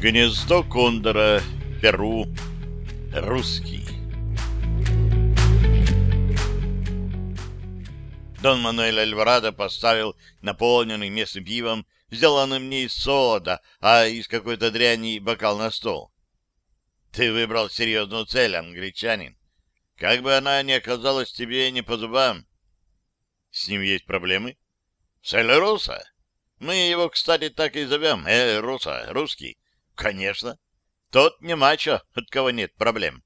Гнездо кондора, Перу, русский. Дон Мануэль Альварадо поставил наполненный местным пивом, сделанным не из солода, а из какой-то дряни бокал на стол. Ты выбрал серьезную цель, англичанин. Как бы она ни оказалась тебе не по зубам. С ним есть проблемы? С Эль Руса? Мы его, кстати, так и зовем. Эль Руса, русский. Конечно. Тот не мачо, от кого нет проблем.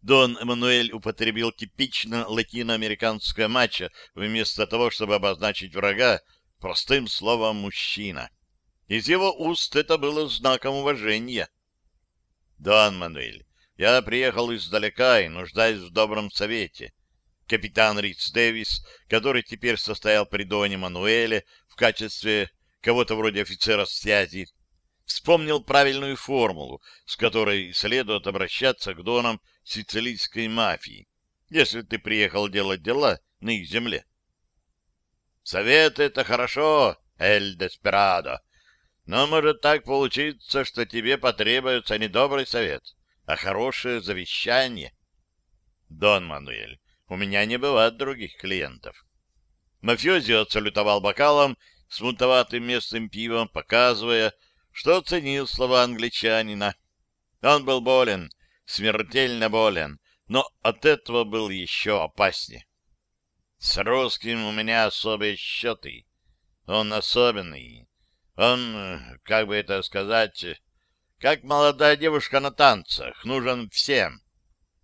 Дон Эммануэль употребил типично латиноамериканское мачо вместо того, чтобы обозначить врага простым словом «мужчина». Из его уст это было знаком уважения. «Дон Мануэль, я приехал издалека и нуждаюсь в добром совете. Капитан Риц Дэвис, который теперь состоял при Доне Мануэле в качестве кого-то вроде офицера связи, вспомнил правильную формулу, с которой следует обращаться к донам сицилийской мафии, если ты приехал делать дела на их земле. Совет — это хорошо, Эль Деспирадо, но может так получиться, что тебе потребуется не добрый совет, а хорошее завещание. Дон Мануэль, у меня не бывает других клиентов. Мафиози отсалютовал бокалом с мутоватым местным пивом, показывая, что оценил слова англичанина. Он был болен, смертельно болен, но от этого был еще опаснее. С русским у меня особые счеты. Он особенный. Он, как бы это сказать, как молодая девушка на танцах, нужен всем.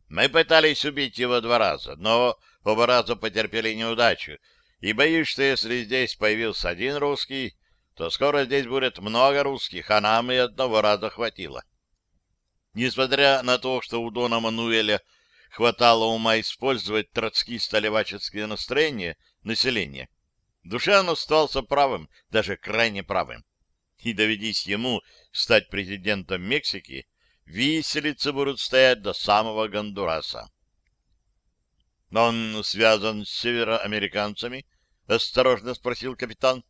Мы пытались убить его два раза, но оба раза потерпели неудачу, и боюсь, что если здесь появился один русский, то скоро здесь будет много русских, а нам и одного раза хватило. Несмотря на то, что у Дона Мануэля хватало ума использовать троцкисто-леваческие настроения населения, Душан остался правым, даже крайне правым. И доведись ему стать президентом Мексики, виселицы будут стоять до самого Гондураса. «Он связан с североамериканцами?» — осторожно спросил капитан.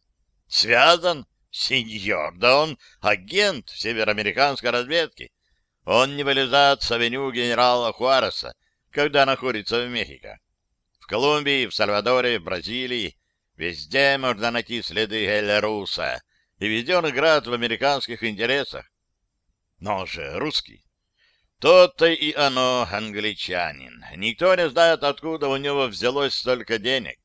Связан? Сеньор, да он агент североамериканской разведки. Он не вылезает с авеню генерала Хуареса, когда находится в Мехико. В Колумбии, в Сальвадоре, в Бразилии везде можно найти следы Эль-Руса, и везде он играет в американских интересах. Но он же русский. То-то и оно англичанин. Никто не знает, откуда у него взялось столько денег.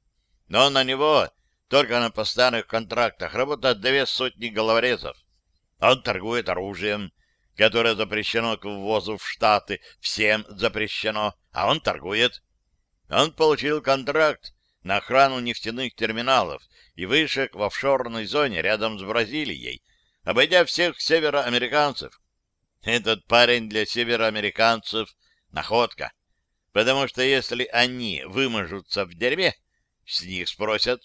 Но на него только на постоянных контрактах работают две сотни головорезов. Он торгует оружием, которое запрещено к ввозу в Штаты, всем запрещено, а он торгует. Он получил контракт на охрану нефтяных терминалов и вышек в офшорной зоне рядом с Бразилией, обойдя всех североамериканцев. Этот парень для североамериканцев — находка, потому что если они вымажутся в дерьме, с них спросят,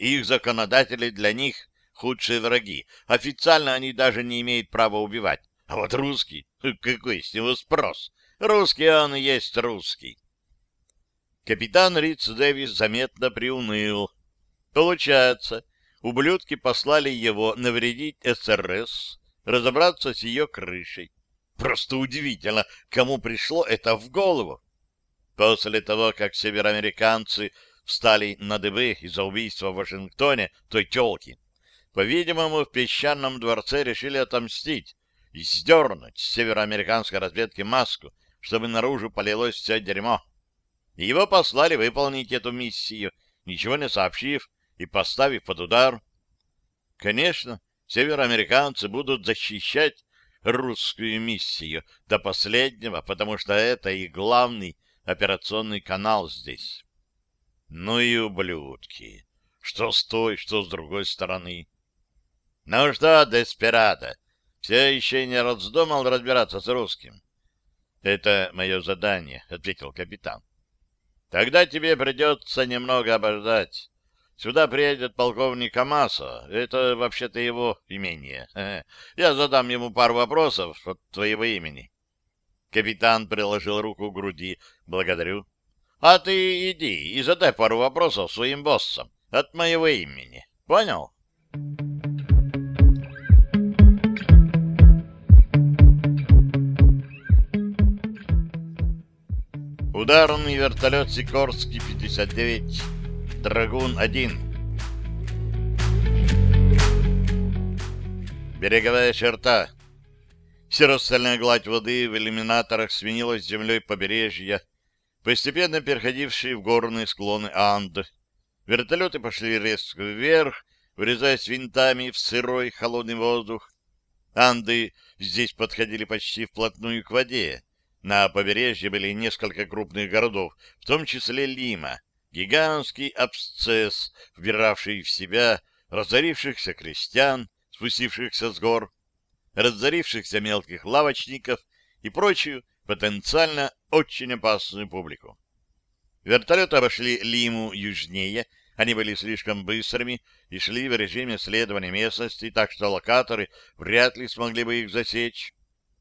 их законодатели для них худшие враги. Официально они даже не имеют права убивать. А вот русский, какой с него спрос? Русский он и есть русский. Капитан Риц Дэвис заметно приуныл. Получается, ублюдки послали его навредить СРС, разобраться с ее крышей. Просто удивительно, кому пришло это в голову. После того, как североамериканцы встали на дыбы из-за убийства в Вашингтоне той телки. По-видимому, в песчаном дворце решили отомстить и сдернуть с североамериканской разведки маску, чтобы наружу полилось все дерьмо. Его послали выполнить эту миссию, ничего не сообщив и поставив под удар. Конечно, североамериканцы будут защищать русскую миссию до последнего, потому что это их главный операционный канал здесь. Ну и ублюдки. Что с той, что с другой стороны. Ну что, Деспирата, все еще не раздумал разбираться с русским? Это мое задание, — ответил капитан. Тогда тебе придется немного обождать. Сюда приедет полковник Амасо. Это вообще-то его имение. Я задам ему пару вопросов от твоего имени. Капитан приложил руку к груди. Благодарю. А ты иди и задай пару вопросов своим боссам от моего имени. Понял? Ударный вертолет Сикорский 59, Драгун-1. Береговая черта. Серостальная гладь воды в иллюминаторах сменилась землей побережья, постепенно переходившие в горные склоны Анд. Вертолеты пошли резко вверх, врезаясь винтами в сырой холодный воздух. Анды здесь подходили почти вплотную к воде. На побережье были несколько крупных городов, в том числе Лима, гигантский абсцесс, вбиравший в себя разорившихся крестьян, спустившихся с гор, разорившихся мелких лавочников и прочую потенциально очень опасную публику. Вертолеты обошли Лиму южнее, они были слишком быстрыми и шли в режиме следования местности, так что локаторы вряд ли смогли бы их засечь.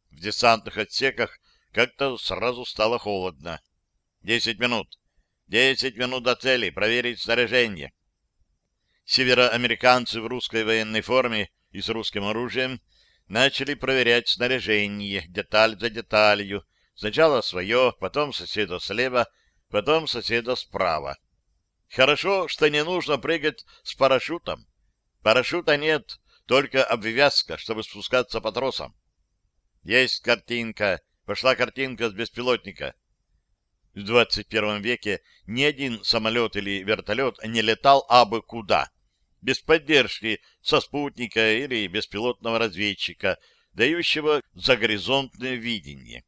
В десантных отсеках как-то сразу стало холодно. Десять минут. Десять минут до цели. Проверить снаряжение. Североамериканцы в русской военной форме и с русским оружием начали проверять снаряжение, деталь за деталью. Сначала свое, потом соседа слева, потом соседа справа. Хорошо, что не нужно прыгать с парашютом. Парашюта нет, только обвязка, чтобы спускаться по тросам. Есть картинка. Пошла картинка с беспилотника. В 21 веке ни один самолет или вертолет не летал абы куда, без поддержки со спутника или беспилотного разведчика, дающего загоризонтное видение.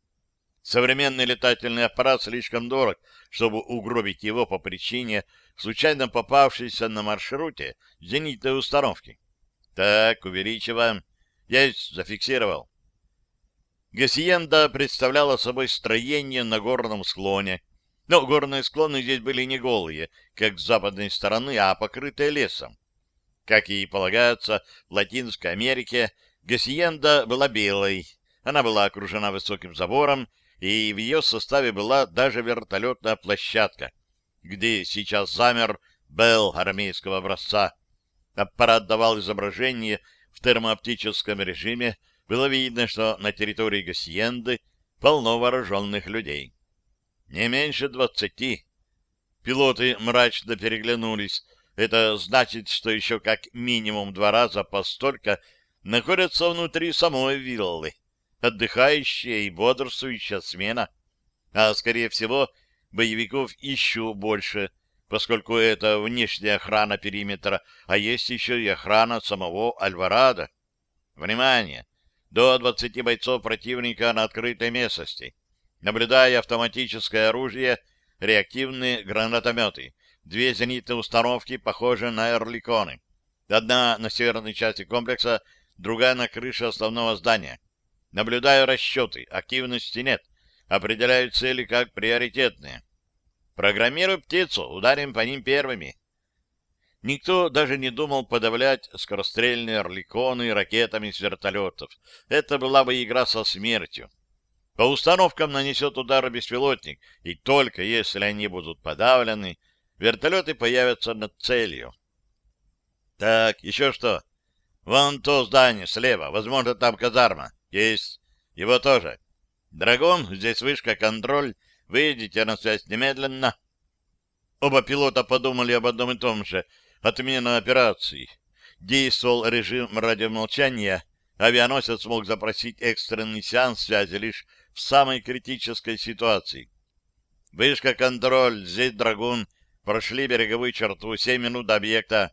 Современный летательный аппарат слишком дорог, чтобы угробить его по причине случайно попавшейся на маршруте зенитной установки. Так, увеличиваем. Я зафиксировал. Гасиенда представляла собой строение на горном склоне. Но горные склоны здесь были не голые, как с западной стороны, а покрытые лесом. Как и полагается в Латинской Америке, Гасиенда была белой. Она была окружена высоким забором, и в ее составе была даже вертолетная площадка, где сейчас замер Белл армейского образца. Аппарат давал изображение в термооптическом режиме, было видно, что на территории Гасиенды полно вооруженных людей. Не меньше двадцати. Пилоты мрачно переглянулись. Это значит, что еще как минимум два раза по столько находятся внутри самой виллы. Отдыхающая и бодрствующая смена. А, скорее всего, боевиков еще больше, поскольку это внешняя охрана периметра, а есть еще и охрана самого Альварадо. Внимание! до 20 бойцов противника на открытой местности, наблюдая автоматическое оружие, реактивные гранатометы, две зенитные установки, похожие на эрликоны. Одна на северной части комплекса, другая на крыше основного здания. Наблюдаю расчеты, активности нет, определяю цели как приоритетные. Программирую птицу, ударим по ним первыми. Никто даже не думал подавлять скорострельные орликоны ракетами с вертолетов. Это была бы игра со смертью. По установкам нанесет удар беспилотник, и только если они будут подавлены, вертолеты появятся над целью. Так, еще что? Вон то здание слева, возможно, там казарма. Есть. Его тоже. Драгон, здесь вышка, контроль. Выйдите на связь немедленно. Оба пилота подумали об одном и том же — Отмена операции. Действовал режим радиомолчания. Авианосец мог запросить экстренный сеанс связи лишь в самой критической ситуации. Вышка контроль, здесь Драгун. Прошли береговую черту, 7 минут до объекта.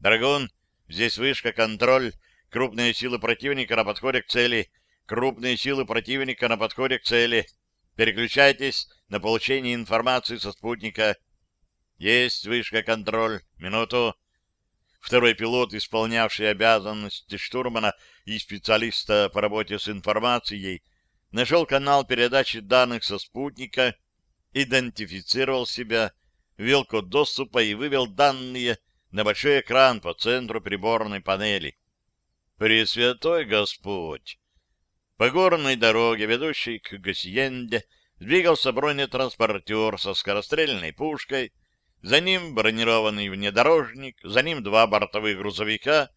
Драгун, здесь вышка контроль. Крупные силы противника на подходе к цели. Крупные силы противника на подходе к цели. Переключайтесь на получение информации со спутника. Есть вышка контроль. Минуту. Второй пилот, исполнявший обязанности штурмана и специалиста по работе с информацией, нашел канал передачи данных со спутника, идентифицировал себя, ввел код доступа и вывел данные на большой экран по центру приборной панели. Пресвятой Господь! По горной дороге, ведущей к Гасиенде, двигался бронетранспортер со скорострельной пушкой, за ним бронированный внедорожник, за ним два бортовых грузовика,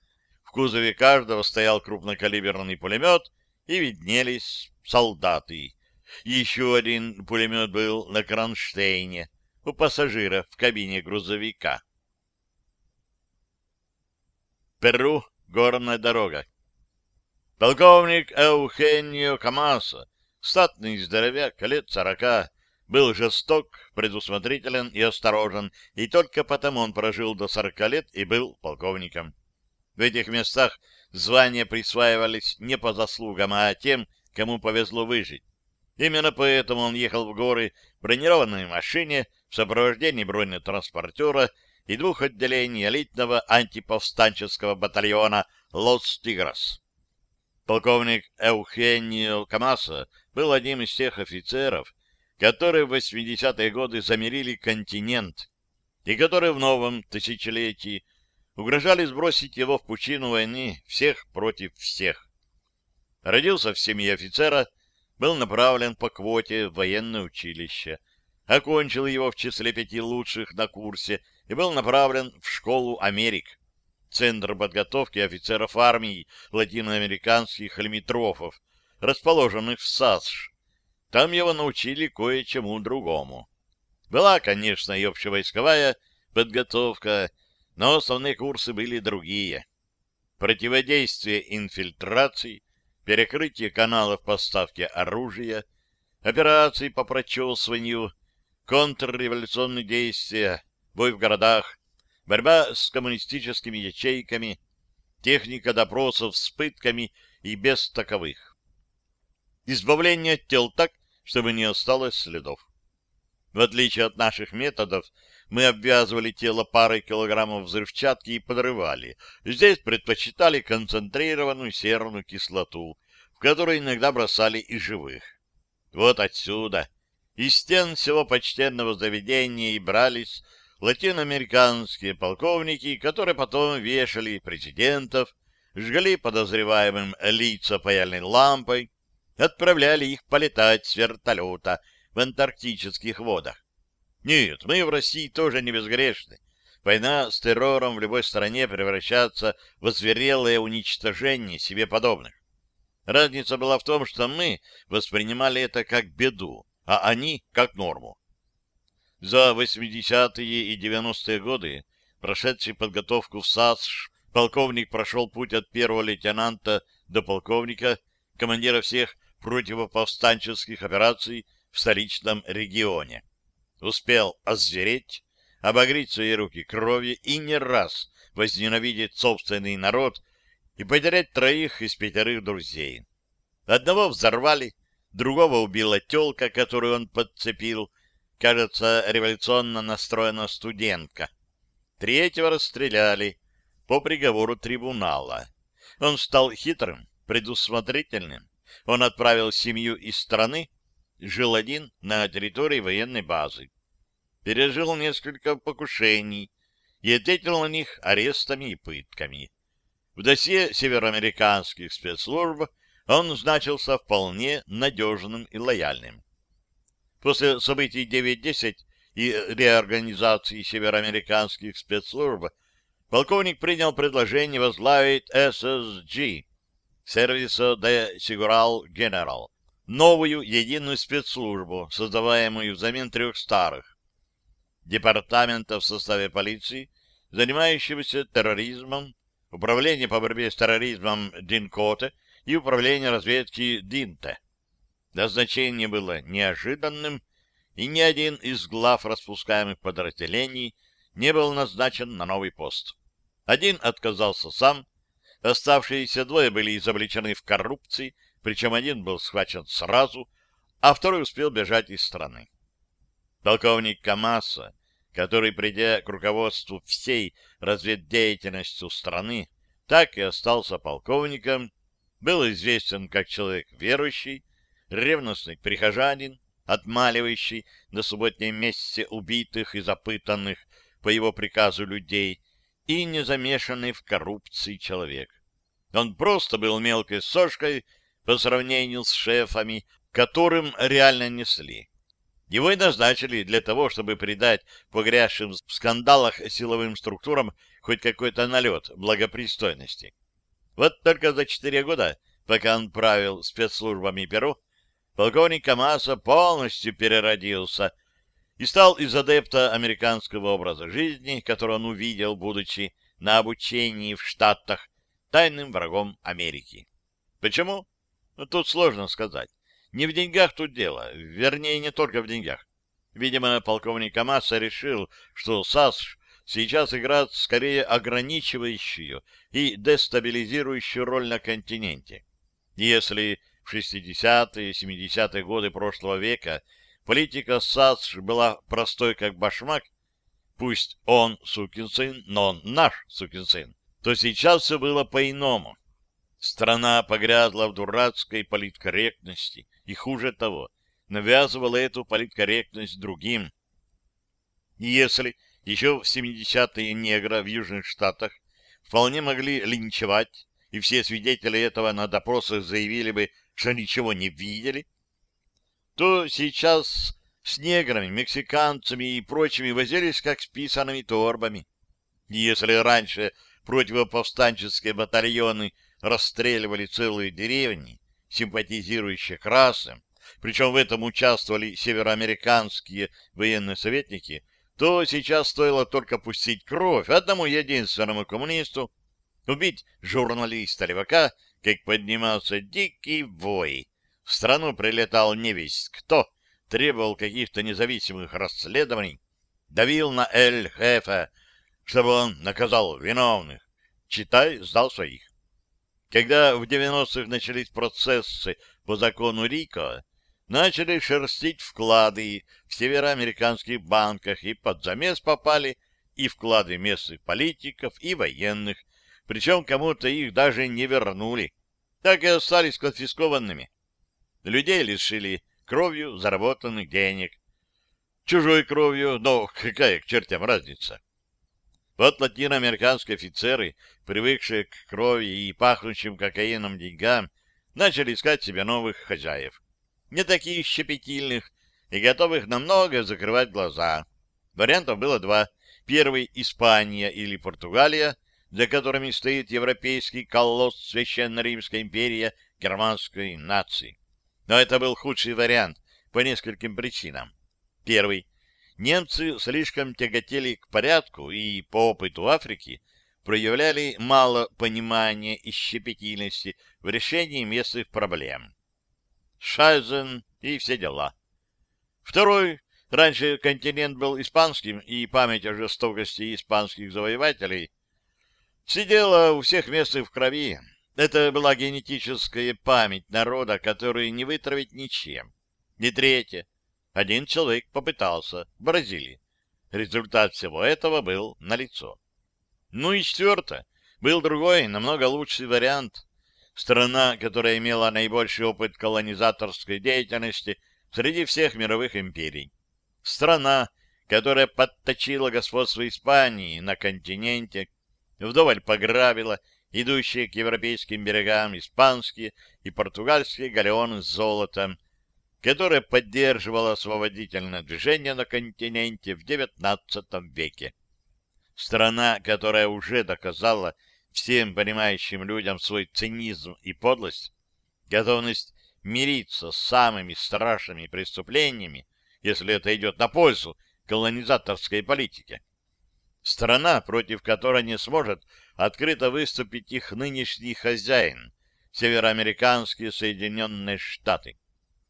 в кузове каждого стоял крупнокалиберный пулемет, и виднелись солдаты. Еще один пулемет был на кронштейне у пассажира в кабине грузовика. Перу горная дорога. Полковник Эухенио Камаса, статный здоровяк, лет сорока, был жесток, предусмотрителен и осторожен, и только потому он прожил до сорока лет и был полковником. В этих местах звания присваивались не по заслугам, а тем, кому повезло выжить. Именно поэтому он ехал в горы в бронированной машине в сопровождении бронетранспортера и двух отделений элитного антиповстанческого батальона «Лос Тигрос». Полковник Эухенио Камаса был одним из тех офицеров, которые в 80-е годы замерили континент и которые в новом тысячелетии угрожали сбросить его в пучину войны всех против всех. Родился в семье офицера, был направлен по квоте в военное училище, окончил его в числе пяти лучших на курсе и был направлен в школу Америк, центр подготовки офицеров армии латиноамериканских лимитрофов, расположенных в САСШ. Там его научили кое-чему другому. Была, конечно, и общевойсковая подготовка, но основные курсы были другие. Противодействие инфильтрации, перекрытие каналов поставки оружия, операции по прочесыванию, контрреволюционные действия, бой в городах, борьба с коммунистическими ячейками, техника допросов с пытками и без таковых. Избавление тел так, чтобы не осталось следов. В отличие от наших методов, мы обвязывали тело парой килограммов взрывчатки и подрывали. Здесь предпочитали концентрированную серную кислоту, в которой иногда бросали и живых. Вот отсюда, из стен всего почтенного заведения и брались латиноамериканские полковники, которые потом вешали президентов, жгли подозреваемым лица паяльной лампой, отправляли их полетать с вертолета в антарктических водах. Нет, мы в России тоже не безгрешны. Война с террором в любой стране превращается в озверелое уничтожение себе подобных. Разница была в том, что мы воспринимали это как беду, а они — как норму. За 80-е и 90-е годы, прошедший подготовку в САСШ, полковник прошел путь от первого лейтенанта до полковника, командира всех противоповстанческих операций в столичном регионе успел озвереть, обогреть свои руки кровью и не раз возненавидеть собственный народ и потерять троих из пятерых друзей. Одного взорвали, другого убила телка, которую он подцепил, кажется, революционно настроена студентка. Третьего расстреляли по приговору трибунала. Он стал хитрым, предусмотрительным. Он отправил семью из страны, жил один на территории военной базы. Пережил несколько покушений и ответил на них арестами и пытками. В досье североамериканских спецслужб он значился вполне надежным и лояльным. После событий 9.10 и реорганизации североамериканских спецслужб полковник принял предложение возглавить SSG, Сервиса де Сигурал Генерал, новую единую спецслужбу, создаваемую взамен трех старых департамента в составе полиции, занимающегося терроризмом, управление по борьбе с терроризмом Динкоте и управление разведки Динте. Назначение было неожиданным, и ни один из глав распускаемых подразделений не был назначен на новый пост. Один отказался сам, оставшиеся двое были изобличены в коррупции, причем один был схвачен сразу, а второй успел бежать из страны. Полковник Камаса, который, придя к руководству всей разведдеятельностью страны, так и остался полковником, был известен как человек верующий, ревностный прихожанин, отмаливающий на субботнем месте убитых и запытанных по его приказу людей и не замешанный в коррупции человек. Он просто был мелкой сошкой по сравнению с шефами, которым реально несли. Его и назначили для того, чтобы придать погрязшим в скандалах силовым структурам хоть какой-то налет благопристойности. Вот только за четыре года, пока он правил спецслужбами Перу, полковник Камаса полностью переродился и стал из адепта американского образа жизни, который он увидел, будучи на обучении в Штатах, тайным врагом Америки. Почему? Ну, тут сложно сказать. Не в деньгах тут дело, вернее, не только в деньгах. Видимо, полковник Камаса решил, что САС сейчас играет скорее ограничивающую и дестабилизирующую роль на континенте. Если в 60-е и 70-е годы прошлого века политика САС была простой как башмак, пусть он сукин сын, но он наш сукин сын, то сейчас все было по-иному. Страна погрязла в дурацкой политкорректности, и хуже того, навязывала эту политкорректность другим. И если еще в 70-е негра в Южных Штатах вполне могли линчевать, и все свидетели этого на допросах заявили бы, что ничего не видели, то сейчас с неграми, мексиканцами и прочими возились как с писанными торбами. Если раньше противоповстанческие батальоны расстреливали целые деревни, симпатизирующие красным, причем в этом участвовали североамериканские военные советники, то сейчас стоило только пустить кровь одному единственному коммунисту, убить журналиста-левака, как поднимался дикий вой. В страну прилетал невесть кто, требовал каких-то независимых расследований, давил на Эль-Хефа, чтобы он наказал виновных. Читай, сдал своих. Когда в 90-х начались процессы по закону Рико, начали шерстить вклады в североамериканских банках, и под замес попали и вклады местных политиков, и военных, причем кому-то их даже не вернули, так и остались конфискованными. Людей лишили кровью заработанных денег. Чужой кровью, но какая к чертям разница? Вот латиноамериканские офицеры, привыкшие к крови и пахнущим кокаином деньгам, начали искать себе новых хозяев не таких щепетильных и готовых намного закрывать глаза. Вариантов было два. Первый — Испания или Португалия, за которыми стоит европейский колосс Священной Римской империи германской нации. Но это был худший вариант по нескольким причинам. Первый. Немцы слишком тяготели к порядку и по опыту Африки проявляли мало понимания и щепетильности в решении местных проблем. Шайзен и все дела. Второй, раньше континент был испанским, и память о жестокости испанских завоевателей сидела у всех местных в крови. Это была генетическая память народа, которую не вытравить ничем. И третье. Один человек попытался в Бразилии. Результат всего этого был налицо. Ну и четвертое. Был другой, намного лучший вариант страна, которая имела наибольший опыт колонизаторской деятельности среди всех мировых империй. Страна, которая подточила господство Испании на континенте, вдоволь пограбила идущие к европейским берегам испанские и португальские галеоны с золотом, которая поддерживала освободительное движение на континенте в XIX веке. Страна, которая уже доказала всем понимающим людям свой цинизм и подлость, готовность мириться с самыми страшными преступлениями, если это идет на пользу колонизаторской политике. Страна, против которой не сможет открыто выступить их нынешний хозяин, североамериканские Соединенные Штаты.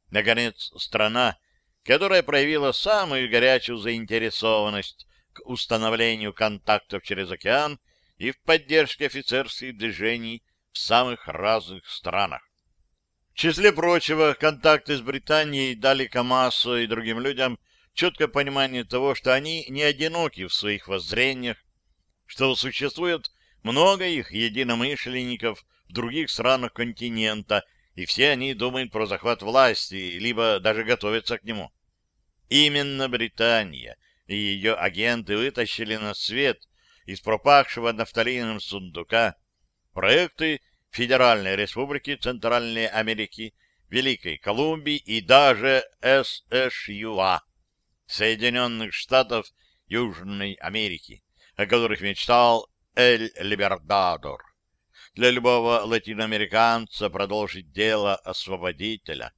Наконец, страна, которая проявила самую горячую заинтересованность к установлению контактов через океан и в поддержке офицерских движений в самых разных странах. В числе прочего, контакты с Британией дали Камасу и другим людям четкое понимание того, что они не одиноки в своих воззрениях, что существует много их единомышленников в других странах континента, и все они думают про захват власти, либо даже готовятся к нему. Именно Британия и ее агенты вытащили на свет из пропахшего нафталином сундука проекты Федеральной Республики Центральной Америки, Великой Колумбии и даже СШЮА, Соединенных Штатов Южной Америки, о которых мечтал Эль Либердадор. Для любого латиноамериканца продолжить дело освободителя.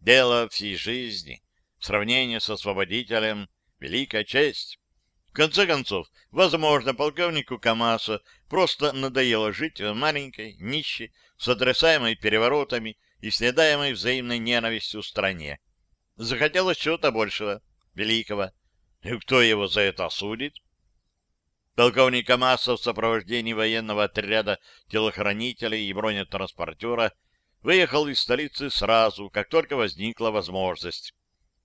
Дело всей жизни, сравнение с освободителем — великая честь. В конце концов, возможно, полковнику Камаса просто надоело жить в маленькой, нищей, сотрясаемой переворотами и снедаемой взаимной ненавистью стране. Захотелось чего-то большего, великого. И кто его за это осудит? Полковник Камаса в сопровождении военного отряда телохранителей и бронетранспортера выехал из столицы сразу, как только возникла возможность.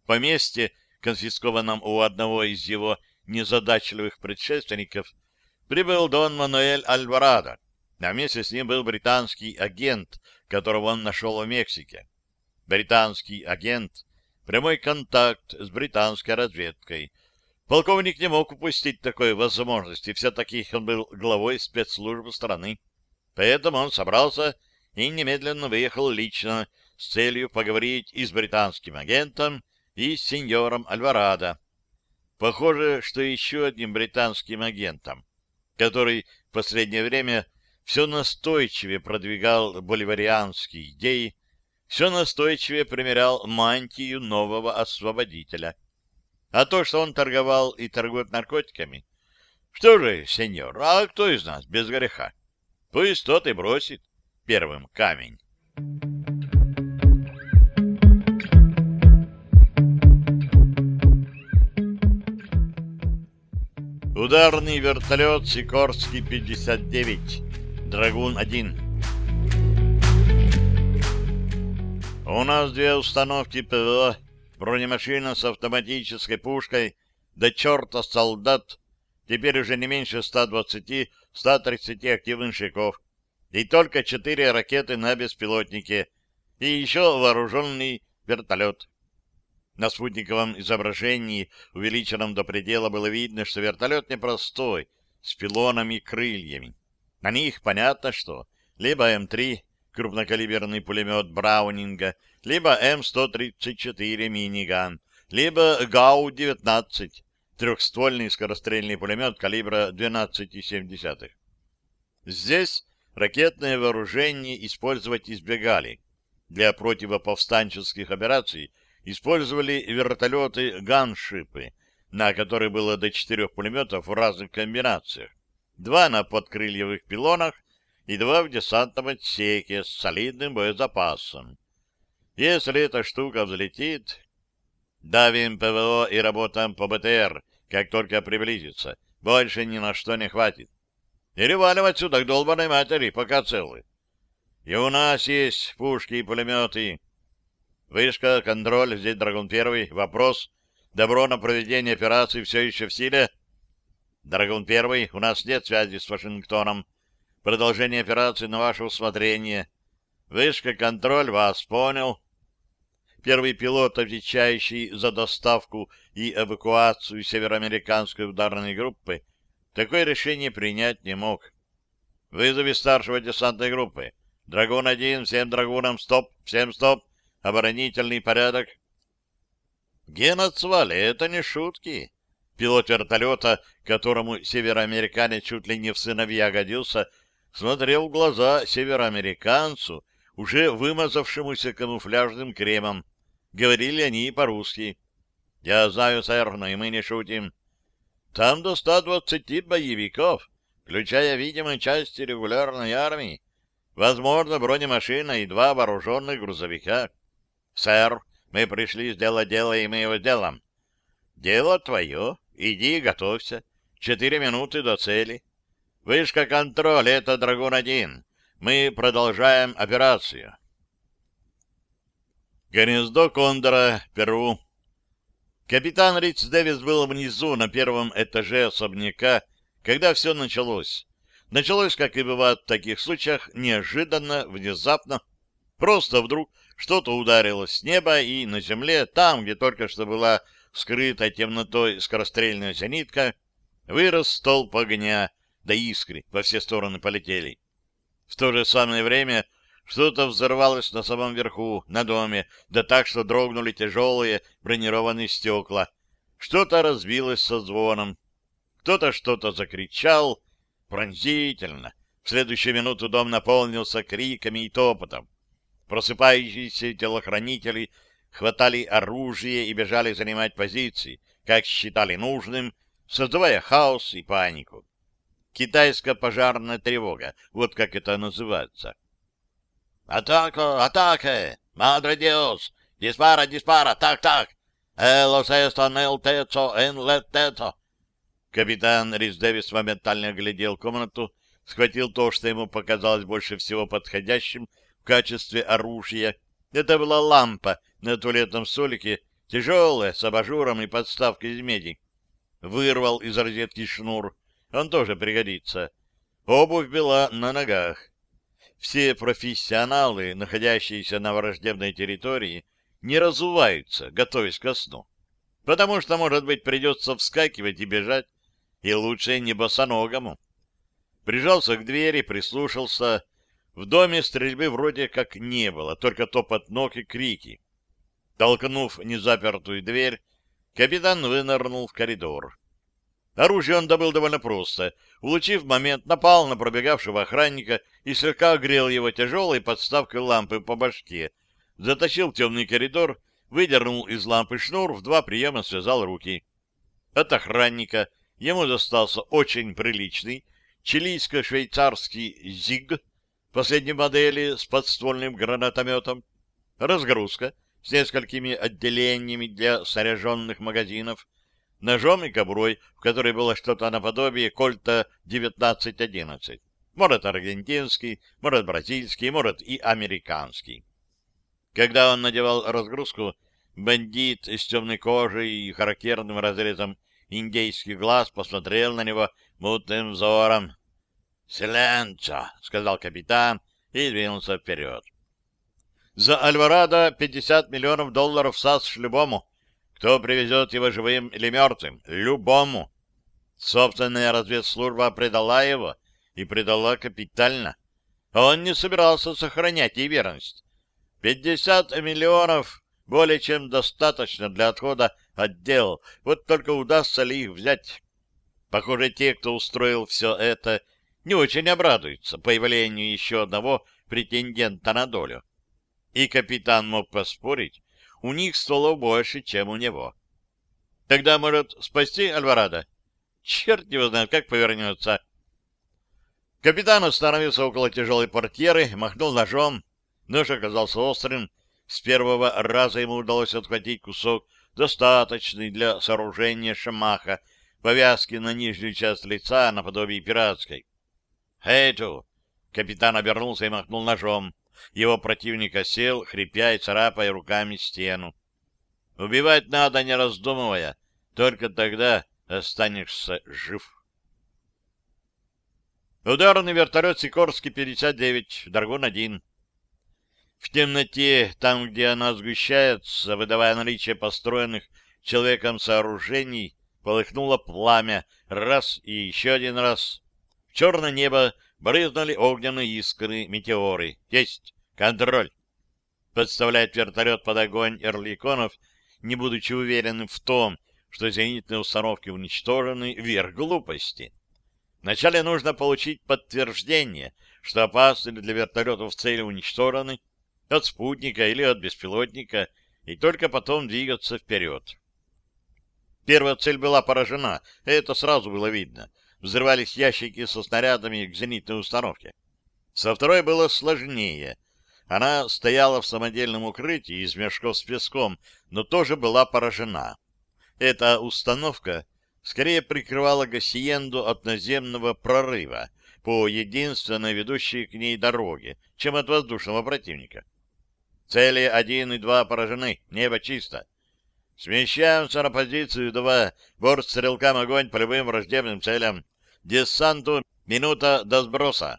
Поместье, конфискованном у одного из его незадачливых предшественников, прибыл Дон Мануэль Альварадо, а вместе с ним был британский агент, которого он нашел в Мексике. Британский агент — прямой контакт с британской разведкой — Полковник не мог упустить такой возможности, все-таки он был главой спецслужбы страны. Поэтому он собрался и немедленно выехал лично с целью поговорить и с британским агентом, и с сеньором Альварадо. Похоже, что еще одним британским агентом, который в последнее время все настойчивее продвигал боливарианские идеи, все настойчивее примерял мантию нового освободителя — а то, что он торговал и торгует наркотиками... Что же, сеньор, а кто из нас без греха? Пусть тот и бросит первым камень. Ударный вертолет Сикорский-59, Драгун-1. У нас две установки ПВО бронемашина с автоматической пушкой, до черта солдат, теперь уже не меньше 120-130 активных щеков, и только четыре ракеты на беспилотнике, и еще вооруженный вертолет. На спутниковом изображении, увеличенном до предела, было видно, что вертолет непростой, с пилонами и крыльями. На них понятно, что либо М-3, крупнокалиберный пулемет Браунинга, либо М-134 миниган, либо ГАУ-19, трехствольный скорострельный пулемет калибра 12,7. Здесь ракетное вооружение использовать избегали. Для противоповстанческих операций использовали вертолеты-ганшипы, на которых было до четырех пулеметов в разных комбинациях. Два на подкрыльевых пилонах и два в десантном отсеке с солидным боезапасом. Если эта штука взлетит, давим ПВО и работаем по БТР, как только приблизится. Больше ни на что не хватит. Или валим отсюда к долбанной матери, пока целы. И у нас есть пушки и пулеметы. Вышка, контроль, здесь Драгун Первый. Вопрос. Добро на проведение операции все еще в силе? Драгун Первый, у нас нет связи с Вашингтоном. Продолжение операции на ваше усмотрение. Вышка контроль вас понял. Первый пилот, отвечающий за доставку и эвакуацию североамериканской ударной группы, такое решение принять не мог. Вызови старшего десантной группы. Драгун-1, всем драгунам, стоп, всем стоп, оборонительный порядок. Геноцвали, это не шутки. Пилот вертолета, которому североамериканец чуть ли не в сыновья годился, смотрел в глаза североамериканцу, уже вымазавшемуся камуфляжным кремом. Говорили они по-русски. «Я знаю, сэр, но и мы не шутим. Там до 120 боевиков, включая видимые части регулярной армии. Возможно, бронемашина и два вооруженных грузовика. Сэр, мы пришли сделать дело, и мы его сделаем. Дело твое. Иди, готовься. Четыре минуты до цели. Вышка контроль, это Драгун-1. Мы продолжаем операцию. Гнездо Кондора, Перу. Капитан Риц Дэвис был внизу, на первом этаже особняка, когда все началось. Началось, как и бывает в таких случаях, неожиданно, внезапно. Просто вдруг что-то ударило с неба, и на земле, там, где только что была скрыта темнотой скорострельная зенитка, вырос столб огня, да искры во все стороны полетели. В то же самое время что-то взорвалось на самом верху, на доме, да так, что дрогнули тяжелые бронированные стекла. Что-то разбилось со звоном. Кто-то что-то закричал пронзительно. В следующую минуту дом наполнился криками и топотом. Просыпающиеся телохранители хватали оружие и бежали занимать позиции, как считали нужным, создавая хаос и панику. Китайская пожарная тревога, вот как это называется. «Атака! Атака! Мадре Диос! Диспара! Диспара! Так, так! Элос эсто тецо эн тецо!» Капитан Рис Дэвис моментально оглядел комнату, схватил то, что ему показалось больше всего подходящим в качестве оружия. Это была лампа на туалетном столике, тяжелая, с абажуром и подставкой из меди. Вырвал из розетки шнур. Он тоже пригодится. Обувь была на ногах. Все профессионалы, находящиеся на враждебной территории, не разуваются, готовясь ко сну. Потому что, может быть, придется вскакивать и бежать, и лучше не босоногому. Прижался к двери, прислушался. В доме стрельбы вроде как не было, только топот ног и крики. Толкнув незапертую дверь, капитан вынырнул в коридор. Оружие он добыл довольно просто. Улучив момент, напал на пробегавшего охранника и слегка огрел его тяжелой подставкой лампы по башке, затащил в темный коридор, выдернул из лампы шнур, в два приема связал руки. От охранника ему достался очень приличный чилийско-швейцарский ЗИГ последней модели с подствольным гранатометом, разгрузка с несколькими отделениями для снаряженных магазинов, ножом и кобурой, в которой было что-то наподобие кольта 1911. Может, аргентинский, может, бразильский, может, и американский. Когда он надевал разгрузку, бандит с темной кожей и характерным разрезом индейский глаз посмотрел на него мутным взором. «Силенцо!» — сказал капитан и двинулся вперед. «За Альварадо пятьдесят миллионов долларов САС любому, кто привезет его живым или мертвым. Любому!» Собственная разведслужба предала его и предала капитально. Он не собирался сохранять ей верность. Пятьдесят миллионов более чем достаточно для отхода отдел. Вот только удастся ли их взять? Похоже, те, кто устроил все это, не очень обрадуются появлению еще одного претендента на долю. И капитан мог поспорить, у них стволов больше, чем у него. Тогда, может, спасти Альварадо? Черт его знает, как повернется. Капитан остановился около тяжелой портьеры, махнул ножом. Нож оказался острым, с первого раза ему удалось отхватить кусок, достаточный для сооружения шамаха, повязки на нижнюю часть лица наподобие пиратской. «Хейту!» Капитан обернулся и махнул ножом. Его противник осел, хрипя и царапая руками стену. «Убивать надо, не раздумывая. Только тогда останешься жив». Ударный вертолет Сикорский-59, Даргон-1. В темноте, там, где она сгущается, выдавая наличие построенных человеком сооружений, полыхнуло пламя раз и еще один раз. В черное небо брызнули огненные искры, метеоры. Есть контроль. Подставлять вертолет под огонь эрликонов, не будучи уверенным в том, что зенитные установки уничтожены, вверх глупости. Вначале нужно получить подтверждение, что опасные для вертолетов цели уничтожены, от спутника или от беспилотника, и только потом двигаться вперед. Первая цель была поражена, это сразу было видно. Взрывались ящики со снарядами к зенитной установке. Со второй было сложнее. Она стояла в самодельном укрытии из мешков с песком, но тоже была поражена. Эта установка скорее прикрывала Гассиенду от наземного прорыва по единственной ведущей к ней дороге, чем от воздушного противника. Цели один и два поражены. Небо чисто. Смещаемся на позицию два. Борт стрелкам огонь по любым враждебным целям. Десанту минута до сброса.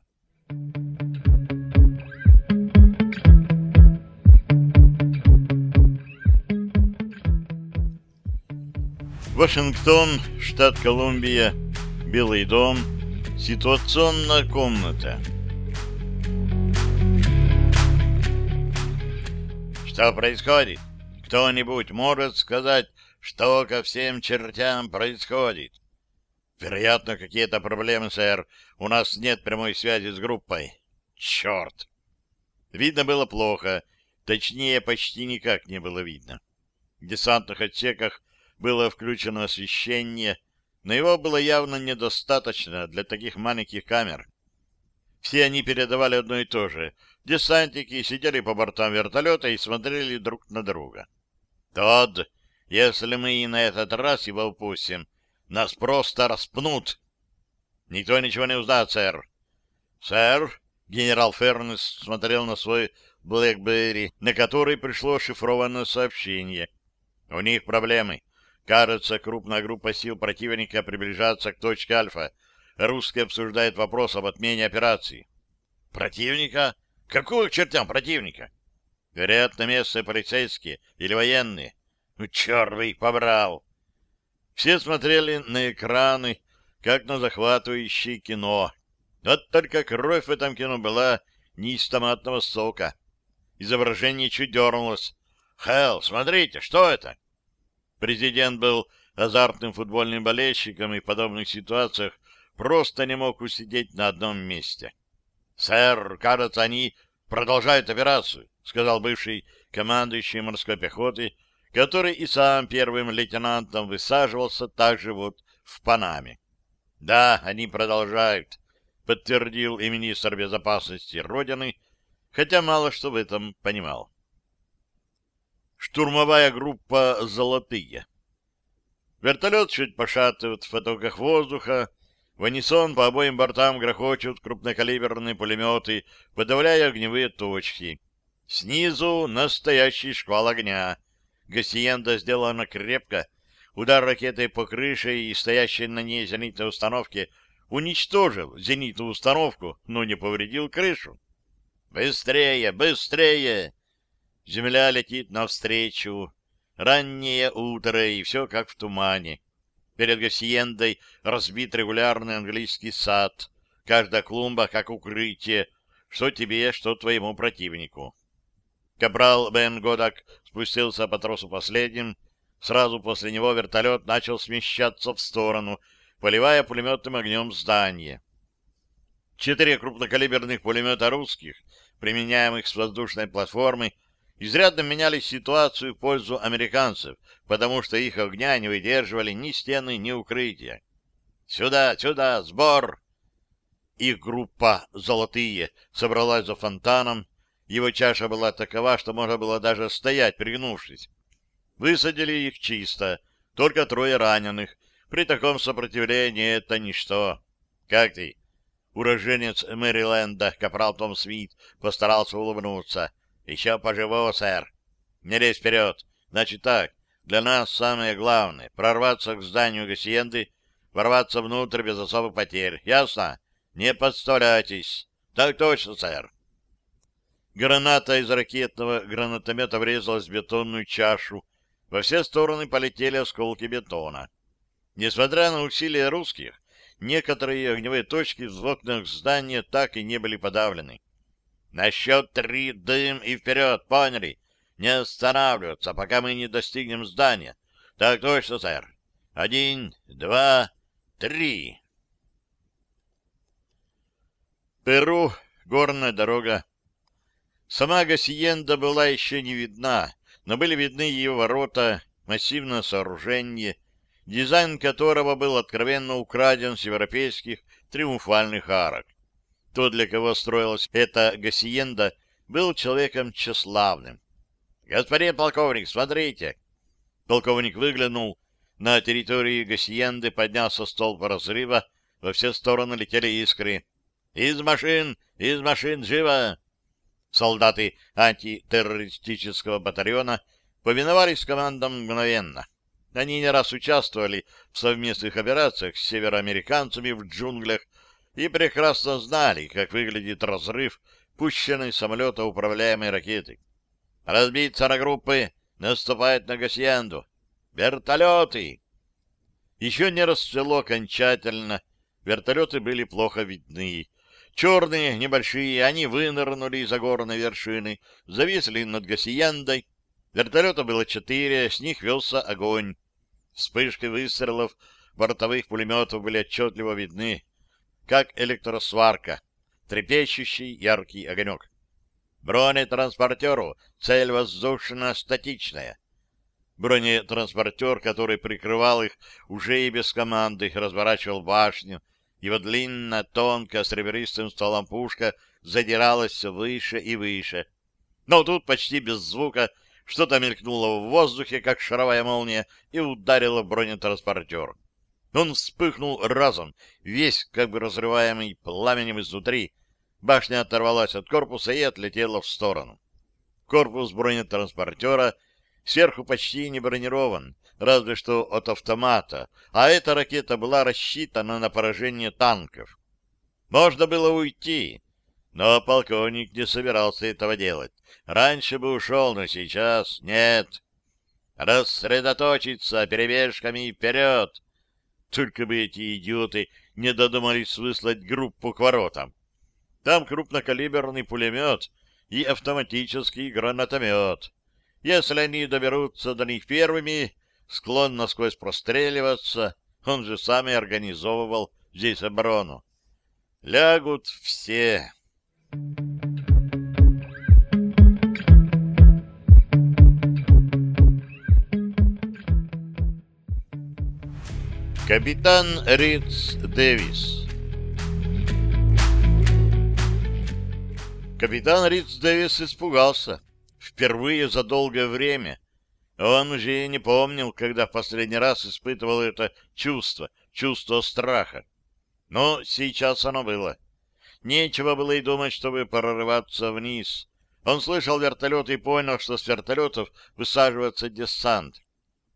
Вашингтон, штат Колумбия, Белый дом, ситуационная комната. Что происходит? Кто-нибудь может сказать, что ко всем чертям происходит? Вероятно, какие-то проблемы, сэр. У нас нет прямой связи с группой. Черт! Видно было плохо. Точнее, почти никак не было видно. В десантных отсеках было включено освещение, но его было явно недостаточно для таких маленьких камер. Все они передавали одно и то же. Десантники сидели по бортам вертолета и смотрели друг на друга. «Тодд, если мы и на этот раз его упустим, нас просто распнут!» «Никто ничего не узнает, сэр!» «Сэр!» — генерал Фернес смотрел на свой Блэкберри, на который пришло шифрованное сообщение. «У них проблемы. Кажется, крупная группа сил противника приближается к точке Альфа. Русские обсуждают вопрос об отмене операции. Противника? Какого к чертям противника? Вероятно, местные полицейские или военные. Ну, черт бы их побрал! Все смотрели на экраны, как на захватывающее кино. Вот только кровь в этом кино была не из томатного сока. Изображение чуть дернулось. «Хелл, смотрите, что это?» Президент был азартным футбольным болельщиком и в подобных ситуациях просто не мог усидеть на одном месте. «Сэр, кажется, они продолжают операцию», — сказал бывший командующий морской пехоты, который и сам первым лейтенантом высаживался также вот в Панаме. «Да, они продолжают», — подтвердил и министр безопасности Родины, хотя мало что в этом понимал. Штурмовая группа «Золотые». Вертолет чуть пошатывает в потоках воздуха, в унисон по обоим бортам грохочут крупнокалиберные пулеметы, подавляя огневые точки. Снизу настоящий шквал огня. Гасиенда сделана крепко. Удар ракетой по крыше и стоящей на ней зенитной установке уничтожил зенитную установку, но не повредил крышу. «Быстрее! Быстрее!» Земля летит навстречу. Раннее утро, и все как в тумане. Перед гасиендой разбит регулярный английский сад. Каждая клумба как укрытие, что тебе, что твоему противнику. Капрал Бен Годак спустился по тросу последним. Сразу после него вертолет начал смещаться в сторону, поливая пулеметным огнем здание. Четыре крупнокалиберных пулемета русских, применяемых с воздушной платформы, изрядно меняли ситуацию в пользу американцев, потому что их огня не выдерживали ни стены, ни укрытия. «Сюда, сюда, сбор!» Их группа «Золотые» собралась за фонтаном. Его чаша была такова, что можно было даже стоять, пригнувшись. Высадили их чисто, только трое раненых. При таком сопротивлении это ничто. «Как ты?» Уроженец Мэриленда, капрал Том Смит, постарался улыбнуться. Еще поживу, сэр. Не лезь вперед. Значит так, для нас самое главное — прорваться к зданию Гассиенды, ворваться внутрь без особых потерь. Ясно? Не подставляйтесь. Так точно, сэр. Граната из ракетного гранатомета врезалась в бетонную чашу. Во все стороны полетели осколки бетона. Несмотря на усилия русских, некоторые огневые точки в окнах здания так и не были подавлены. На счет три дым и вперед, поняли? Не останавливаться, пока мы не достигнем здания. Так точно, сэр. Один, два, три. Перу, горная дорога. Сама Гасиенда была еще не видна, но были видны ее ворота, массивное сооружение, дизайн которого был откровенно украден с европейских триумфальных арок. Тот, для кого строилась эта гасиенда, был человеком тщеславным. «Господин полковник, смотрите!» Полковник выглянул. На территории гасиенды поднялся столб разрыва, во все стороны летели искры. «Из машин! Из машин! Живо!» Солдаты антитеррористического батальона повиновались командам мгновенно. Они не раз участвовали в совместных операциях с североамериканцами в джунглях и прекрасно знали, как выглядит разрыв пущенной самолета управляемой ракеты. Разбиться на группы, наступать на Гасьянду. Вертолеты! Еще не расцвело окончательно, вертолеты были плохо видны. Черные, небольшие, они вынырнули из-за горной вершины, зависли над Гасияндой. Вертолета было четыре, с них велся огонь. Вспышки выстрелов бортовых пулеметов были отчетливо видны как электросварка, трепещущий яркий огонек. Бронетранспортеру цель воздушно-статичная. Бронетранспортер, который прикрывал их, уже и без команды разворачивал башню. Его длинная, тонкая, с ребристым стволом пушка задиралась все выше и выше. Но тут почти без звука что-то мелькнуло в воздухе, как шаровая молния, и ударило бронетранспортер. Он вспыхнул разом, весь как бы разрываемый пламенем изнутри. Башня оторвалась от корпуса и отлетела в сторону. Корпус бронетранспортера — Сверху почти не бронирован, разве что от автомата, а эта ракета была рассчитана на поражение танков. Можно было уйти, но полковник не собирался этого делать. Раньше бы ушел, но сейчас нет. Рассредоточиться перебежками вперед. Только бы эти идиоты не додумались выслать группу к воротам. Там крупнокалиберный пулемет и автоматический гранатомет. Если они доберутся до них первыми, склон насквозь простреливаться, он же сам и организовывал здесь оборону. Лягут все. Капитан Ридс Дэвис Капитан Ридс Дэвис испугался впервые за долгое время. Он уже не помнил, когда в последний раз испытывал это чувство, чувство страха. Но сейчас оно было. Нечего было и думать, чтобы прорываться вниз. Он слышал вертолет и понял, что с вертолетов высаживается десант.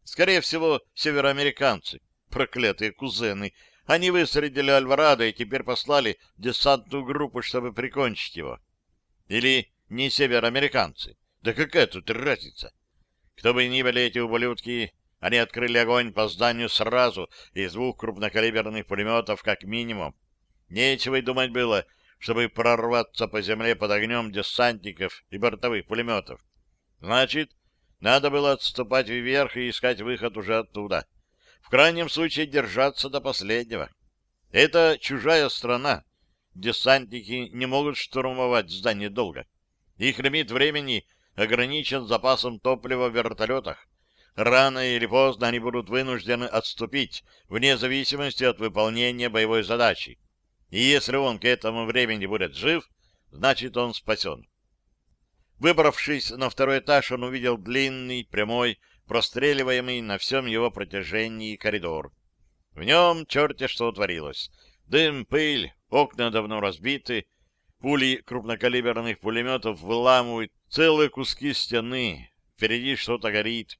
Скорее всего, североамериканцы, проклятые кузены. Они высадили Альварадо и теперь послали десантную группу, чтобы прикончить его. Или не североамериканцы. Да какая тут разница? Кто бы ни были эти ублюдки, они открыли огонь по зданию сразу из двух крупнокалиберных пулеметов как минимум. Нечего и думать было, чтобы прорваться по земле под огнем десантников и бортовых пулеметов. Значит, надо было отступать вверх и искать выход уже оттуда. В крайнем случае держаться до последнего. Это чужая страна. Десантники не могут штурмовать здание долго. Их лимит времени ограничен запасом топлива в вертолетах. Рано или поздно они будут вынуждены отступить, вне зависимости от выполнения боевой задачи. И если он к этому времени будет жив, значит он спасен. Выбравшись на второй этаж, он увидел длинный, прямой, простреливаемый на всем его протяжении коридор. В нем черти что творилось. Дым, пыль, окна давно разбиты, пули крупнокалиберных пулеметов выламывают Целые куски стены. Впереди что-то горит.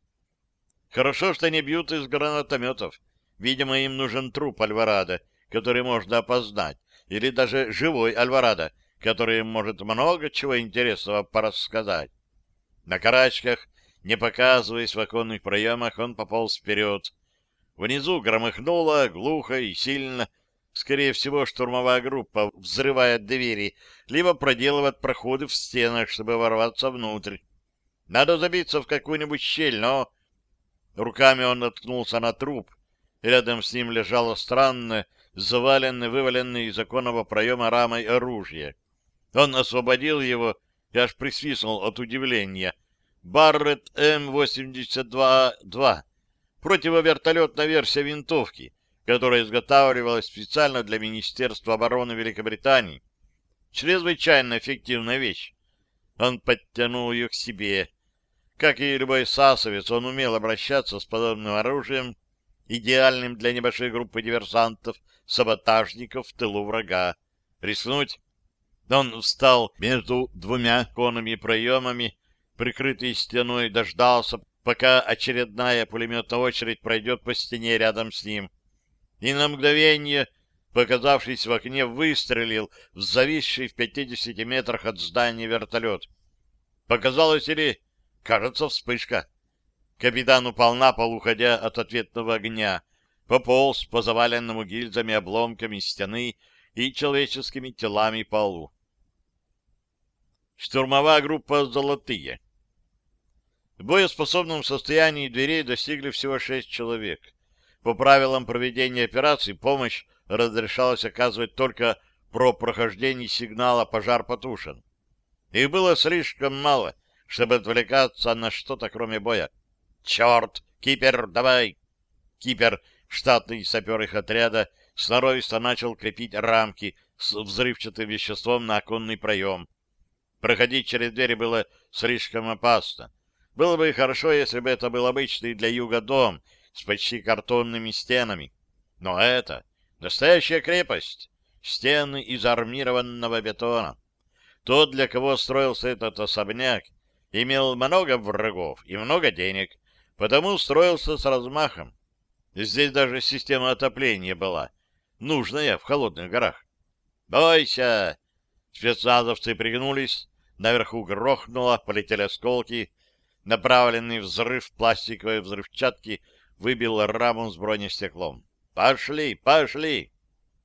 Хорошо, что не бьют из гранатометов. Видимо, им нужен труп Альварадо, который можно опознать, или даже живой Альварадо, который может много чего интересного порассказать. На карачках, не показываясь в оконных проемах, он пополз вперед. Внизу громыхнуло глухо и сильно, Скорее всего, штурмовая группа взрывает двери, либо проделывает проходы в стенах, чтобы ворваться внутрь. Надо забиться в какую-нибудь щель, но... Руками он наткнулся на труп. Рядом с ним лежало странное, заваленное, вываленное из законного проема рамой оружие. Он освободил его и аж присвистнул от удивления. Барретт М-82-2. Противовертолетная версия винтовки — которая изготавливалась специально для Министерства обороны Великобритании. Чрезвычайно эффективная вещь. Он подтянул ее к себе. Как и любой сасовец, он умел обращаться с подобным оружием, идеальным для небольшой группы диверсантов, саботажников в тылу врага. Рискнуть? Он встал между двумя конными проемами, прикрытый стеной, дождался, пока очередная пулеметная очередь пройдет по стене рядом с ним и на мгновение, показавшись в окне, выстрелил в зависший в 50 метрах от здания вертолет. Показалось или... Кажется, вспышка. Капитан упал на пол, уходя от ответного огня, пополз по заваленному гильзами обломками стены и человеческими телами полу. Штурмовая группа «Золотые». В боеспособном состоянии дверей достигли всего шесть человек. По правилам проведения операции помощь разрешалось оказывать только про прохождение сигнала «пожар потушен». Их было слишком мало, чтобы отвлекаться на что-то, кроме боя. «Черт! Кипер, давай!» Кипер, штатный сапер их отряда, сноровисто начал крепить рамки с взрывчатым веществом на оконный проем. Проходить через двери было слишком опасно. Было бы хорошо, если бы это был обычный для юга дом с почти картонными стенами. Но это настоящая крепость, стены из армированного бетона. Тот, для кого строился этот особняк, имел много врагов и много денег, потому строился с размахом. Здесь даже система отопления была, нужная в холодных горах. «Бойся!» Спецназовцы пригнулись, наверху грохнуло, полетели осколки, направленный взрыв пластиковой взрывчатки выбил раму с бронестеклом. «Пошли, пошли!»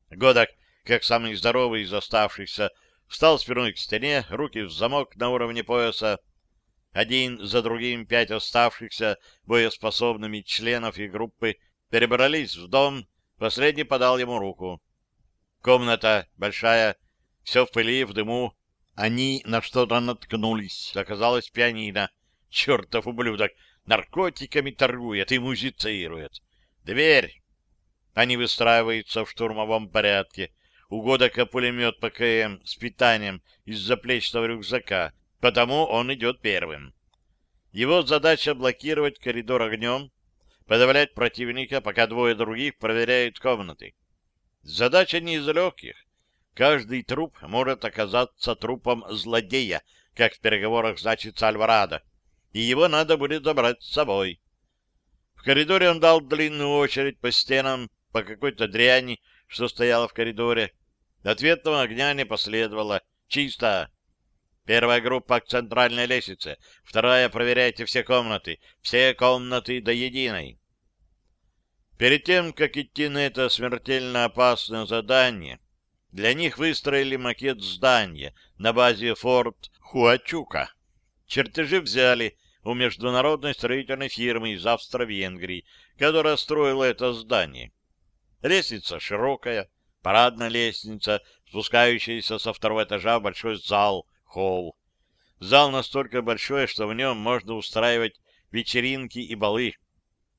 Годок, как самый здоровый из оставшихся, встал спиной к стене, руки в замок на уровне пояса. Один за другим пять оставшихся боеспособными членов и группы перебрались в дом, последний подал ему руку. Комната большая, все в пыли, в дыму. Они на что-то наткнулись. Оказалось пианино. Чертов ублюдок! Наркотиками торгует и музицирует. Дверь! Они выстраиваются в штурмовом порядке. У Годока пулемет ПКМ с питанием из заплечного рюкзака, потому он идет первым. Его задача блокировать коридор огнем, подавлять противника, пока двое других проверяют комнаты. Задача не из легких. Каждый труп может оказаться трупом злодея, как в переговорах значится Альварадо, и его надо будет забрать с собой. В коридоре он дал длинную очередь по стенам по какой-то дряни, что стояла в коридоре. Ответного огня не последовало. Чисто. Первая группа к центральной лестнице. Вторая — проверяйте все комнаты. Все комнаты до единой. Перед тем, как идти на это смертельно опасное задание, для них выстроили макет здания на базе форт Хуачука. Чертежи взяли у международной строительной фирмы из Австро-Венгрии, которая строила это здание. Лестница широкая, парадная лестница, спускающаяся со второго этажа в большой зал, холл. Зал настолько большой, что в нем можно устраивать вечеринки и балы.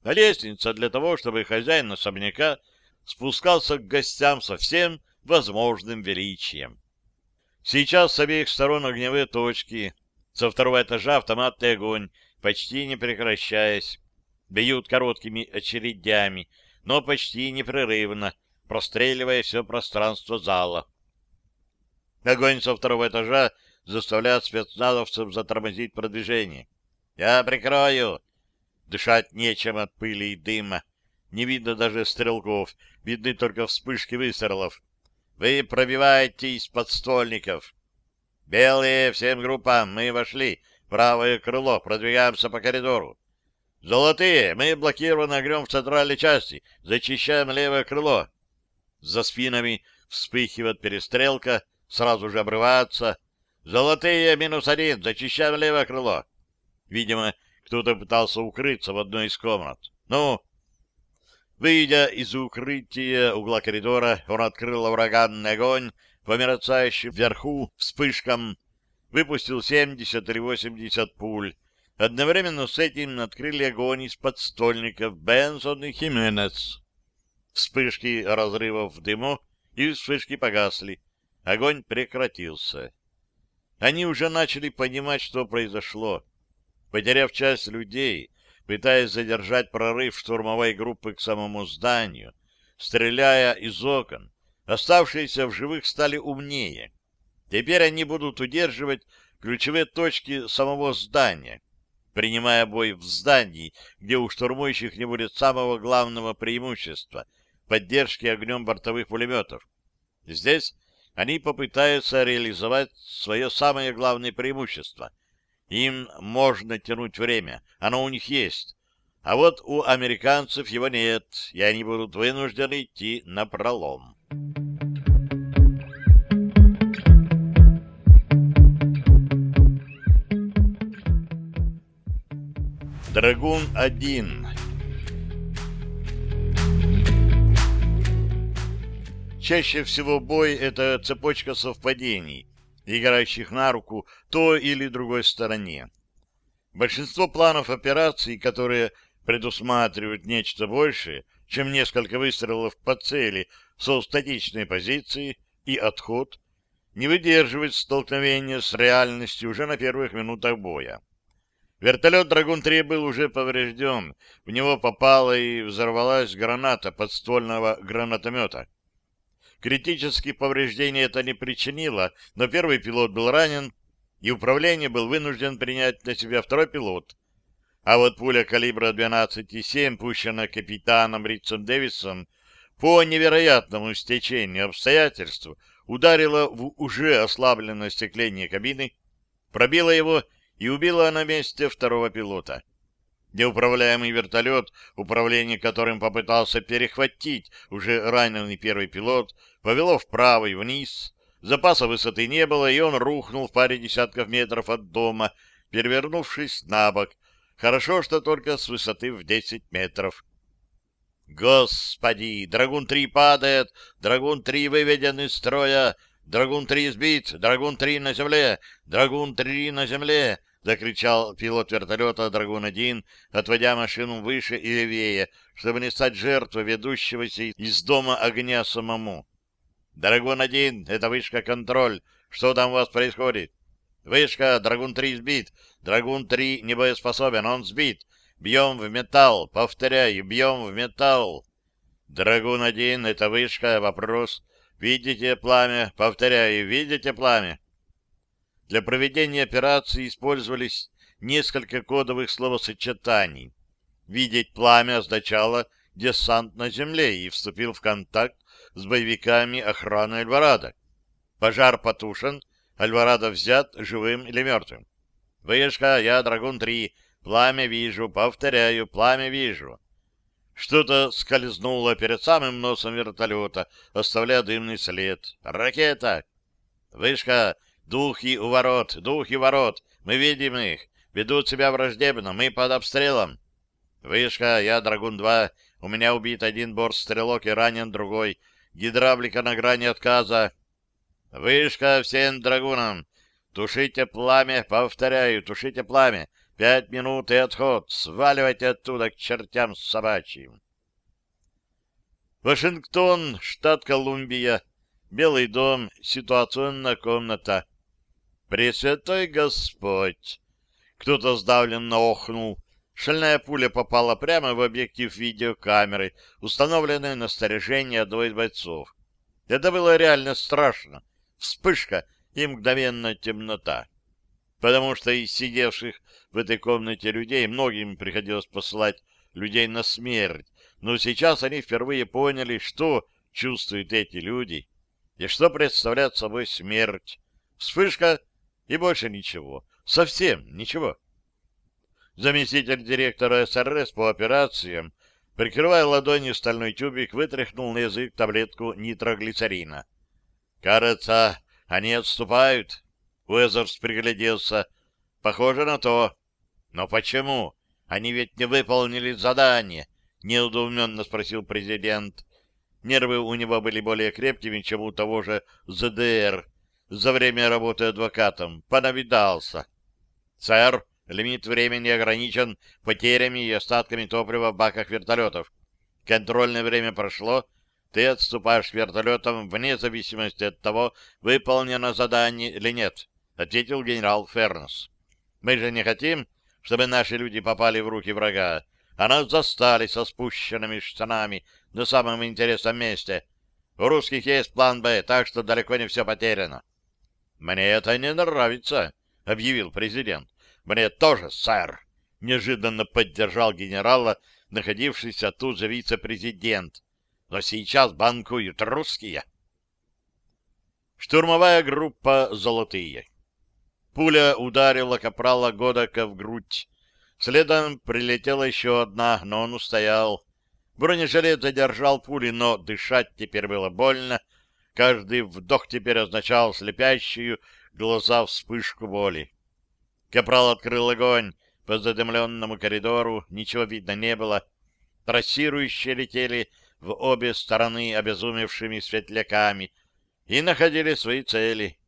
Лестница для того, чтобы хозяин особняка спускался к гостям со всем возможным величием. Сейчас с обеих сторон огневые точки, со второго этажа автоматный огонь, почти не прекращаясь, бьют короткими очередями, но почти непрерывно, простреливая все пространство зала. Огонь со второго этажа заставляет спецназовцев затормозить продвижение. «Я прикрою!» Дышать нечем от пыли и дыма. Не видно даже стрелков, видны только вспышки выстрелов. Вы пробиваете из подствольников. Белые, всем группам, мы вошли. Правое крыло, продвигаемся по коридору. Золотые, мы блокированы огнем в центральной части. Зачищаем левое крыло. За спинами вспыхивает перестрелка, сразу же обрывается. Золотые, минус один, зачищаем левое крыло. Видимо, кто-то пытался укрыться в одной из комнат. Ну, выйдя из укрытия угла коридора, он открыл ураганный огонь по мерцающим вверху вспышкам, выпустил 70 или 80 пуль. Одновременно с этим открыли огонь из подстольников Бенсон и Хименес. Вспышки разрывов в дыму и вспышки погасли. Огонь прекратился. Они уже начали понимать, что произошло. Потеряв часть людей, пытаясь задержать прорыв штурмовой группы к самому зданию, стреляя из окон, оставшиеся в живых стали умнее. Теперь они будут удерживать ключевые точки самого здания, принимая бой в здании, где у штурмующих не будет самого главного преимущества — поддержки огнем бортовых пулеметов. Здесь они попытаются реализовать свое самое главное преимущество им можно тянуть время, оно у них есть. А вот у американцев его нет, и они будут вынуждены идти на пролом. Драгун-1 Чаще всего бой — это цепочка совпадений, играющих на руку той или другой стороне. Большинство планов операций, которые предусматривают нечто большее, чем несколько выстрелов по цели со статичной позиции и отход, не выдерживают столкновения с реальностью уже на первых минутах боя. Вертолет «Драгун-3» был уже поврежден, в него попала и взорвалась граната подствольного гранатомета. Критических повреждений это не причинило, но первый пилот был ранен, и управление был вынужден принять на себя второй пилот. А вот пуля калибра 12,7, пущенная капитаном Ритсом Дэвисом, по невероятному стечению обстоятельств ударила в уже ослабленное остекление кабины, пробила его и убила на месте второго пилота. Неуправляемый вертолет, управление которым попытался перехватить уже раненый первый пилот, повело вправо и вниз. Запаса высоты не было, и он рухнул в паре десятков метров от дома, перевернувшись на бок. Хорошо, что только с высоты в 10 метров. Господи! Драгун-3 падает! Драгун-3 выведен из строя! Драгун-3 сбит! Драгун-3 на земле! Драгун-3 на земле! — закричал пилот вертолета «Драгун-1», отводя машину выше и левее, чтобы не стать жертвой ведущегося из дома огня самому. «Драгун-1, это вышка контроль. Что там у вас происходит?» «Вышка, Драгун-3 сбит. Драгун-3 не боеспособен, он сбит. Бьем в металл. Повторяю, бьем в металл». «Драгун-1, это вышка. Вопрос. Видите пламя? Повторяю, видите пламя?» Для проведения операции использовались несколько кодовых словосочетаний. Видеть пламя означало десант на земле и вступил в контакт с боевиками охраны Альварадо. Пожар потушен, Альварадо взят живым или мертвым. Вышка, я Драгун-3, пламя вижу, повторяю, пламя вижу. Что-то скользнуло перед самым носом вертолета, оставляя дымный след. Ракета! Вышка, Духи у ворот, духи ворот. Мы видим их. Ведут себя враждебно. Мы под обстрелом. Вышка, я Драгун-2. У меня убит один борт-стрелок и ранен другой. Гидравлика на грани отказа. Вышка всем драгунам. Тушите пламя, повторяю, тушите пламя. Пять минут и отход. Сваливайте оттуда к чертям собачьим. Вашингтон, штат Колумбия. Белый дом, ситуационная комната. Пресвятой Господь! Кто-то сдавленно охнул. Шальная пуля попала прямо в объектив видеокамеры, установленной на снаряжение одного из бойцов. Это было реально страшно. Вспышка и мгновенная темнота. Потому что из сидевших в этой комнате людей многим приходилось посылать людей на смерть, но сейчас они впервые поняли, что чувствуют эти люди и что представляет собой смерть. Вспышка и больше ничего. Совсем ничего. Заместитель директора СРС по операциям, прикрывая ладонью стальной тюбик, вытряхнул на язык таблетку нитроглицерина. «Кажется, они отступают». Уэзерс пригляделся. «Похоже на то». «Но почему? Они ведь не выполнили задание», — неудуменно спросил президент. Нервы у него были более крепкими, чем у того же ЗДР, за время работы адвокатом. Понавидался. Сэр, лимит времени ограничен потерями и остатками топлива в баках вертолетов. Контрольное время прошло, ты отступаешь вертолетом вне зависимости от того, выполнено задание или нет, ответил генерал Фернес. Мы же не хотим, чтобы наши люди попали в руки врага, а нас застали со спущенными штанами на самом интересном месте. У русских есть план «Б», так что далеко не все потеряно. «Мне это не нравится», — объявил президент. «Мне тоже, сэр», — неожиданно поддержал генерала, находившийся тут же вице-президент. «Но сейчас банкуют русские». Штурмовая группа «Золотые». Пуля ударила капрала Годака в грудь. Следом прилетела еще одна, но он устоял. Бронежилет задержал пули, но дышать теперь было больно, Каждый вдох теперь означал слепящую глаза вспышку боли. Капрал открыл огонь по задымленному коридору, ничего видно не было. Трассирующие летели в обе стороны обезумевшими светляками и находили свои цели.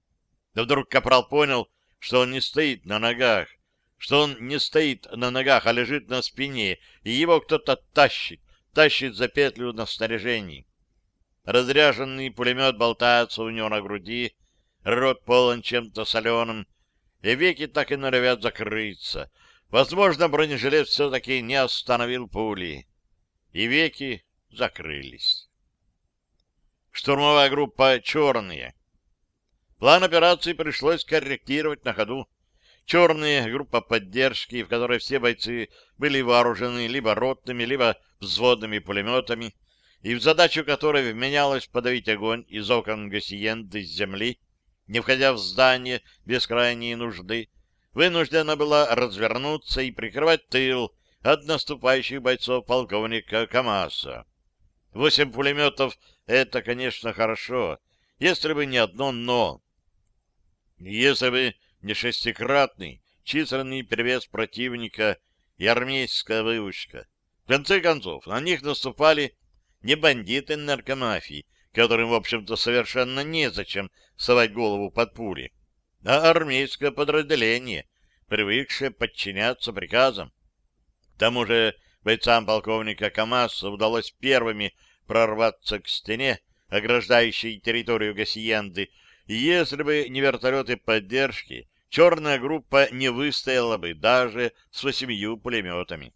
Да вдруг капрал понял, что он не стоит на ногах, что он не стоит на ногах, а лежит на спине, и его кто-то тащит, тащит за петлю на снаряжении. Разряженный пулемет болтается у него на груди, рот полон чем-то соленым, и веки так и норовят закрыться. Возможно, бронежилет все-таки не остановил пули. И веки закрылись. Штурмовая группа «Черные». План операции пришлось корректировать на ходу. Черные — группа поддержки, в которой все бойцы были вооружены либо ротными, либо взводными пулеметами, и в задачу которой вменялось подавить огонь из окон гасиенты с земли, не входя в здание без крайней нужды, вынуждена была развернуться и прикрывать тыл от наступающих бойцов полковника Камаса. Восемь пулеметов — это, конечно, хорошо, если бы не одно «но». Если бы не шестикратный численный перевес противника и армейская выучка. В конце концов, на них наступали не бандиты наркомафии, которым, в общем-то, совершенно незачем совать голову под пули, а армейское подразделение, привыкшее подчиняться приказам. К тому же бойцам полковника КамАЗа удалось первыми прорваться к стене, ограждающей территорию Гассиенды, и если бы не вертолеты поддержки, черная группа не выстояла бы даже с восемью пулеметами.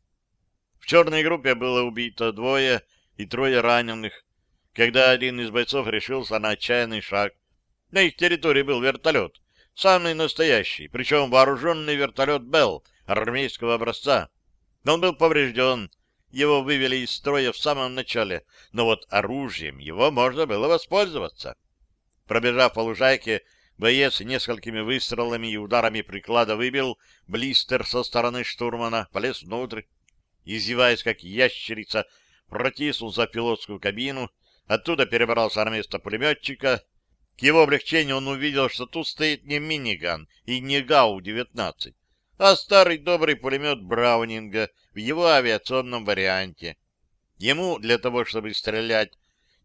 В черной группе было убито двое и трое раненых, когда один из бойцов решился на отчаянный шаг. На их территории был вертолет, самый настоящий, причем вооруженный вертолет «Белл» армейского образца. Он был поврежден, его вывели из строя в самом начале, но вот оружием его можно было воспользоваться. Пробежав по лужайке, боец несколькими выстрелами и ударами приклада выбил блистер со стороны штурмана, полез внутрь. Издеваясь, как ящерица, протиснулся в пилотскую кабину, Оттуда перебрался на место пулеметчика. К его облегчению он увидел, что тут стоит не миниган и не ГАУ-19, а старый добрый пулемет Браунинга в его авиационном варианте. Ему для того, чтобы стрелять,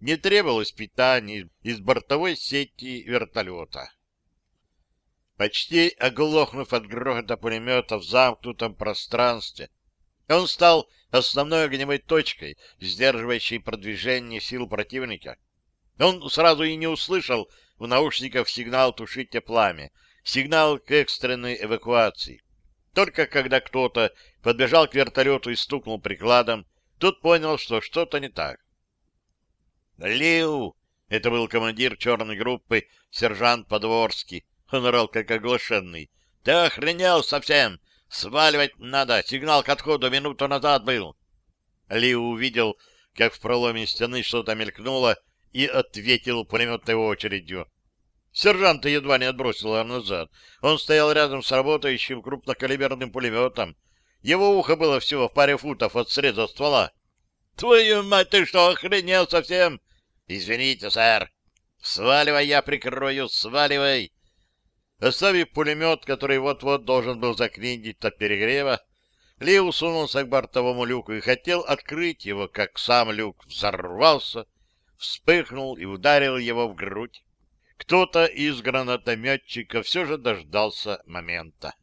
не требовалось питания из бортовой сети вертолета. Почти оглохнув от грохота пулемета в замкнутом пространстве, он стал основной огневой точкой, сдерживающей продвижение сил противника. Он сразу и не услышал в наушниках сигнал «тушите пламя», сигнал к экстренной эвакуации. Только когда кто-то подбежал к вертолету и стукнул прикладом, тут понял, что что-то не так. «Лиу!» — это был командир черной группы, сержант Подворский. Он орал, как оглашенный. «Ты охренел совсем! Сваливать надо. Сигнал к отходу минуту назад был. Ли увидел, как в проломе стены что-то мелькнуло, и ответил пулеметной очередью. Сержанта едва не отбросило назад. Он стоял рядом с работающим крупнокалиберным пулеметом. Его ухо было всего в паре футов от среза ствола. — Твою мать, ты что, охренел совсем? — Извините, сэр. — Сваливай, я прикрою, сваливай. Оставив пулемет, который вот-вот должен был заклинить от перегрева, Ли усунулся к бортовому люку и хотел открыть его, как сам люк взорвался, вспыхнул и ударил его в грудь. Кто-то из гранатометчиков все же дождался момента.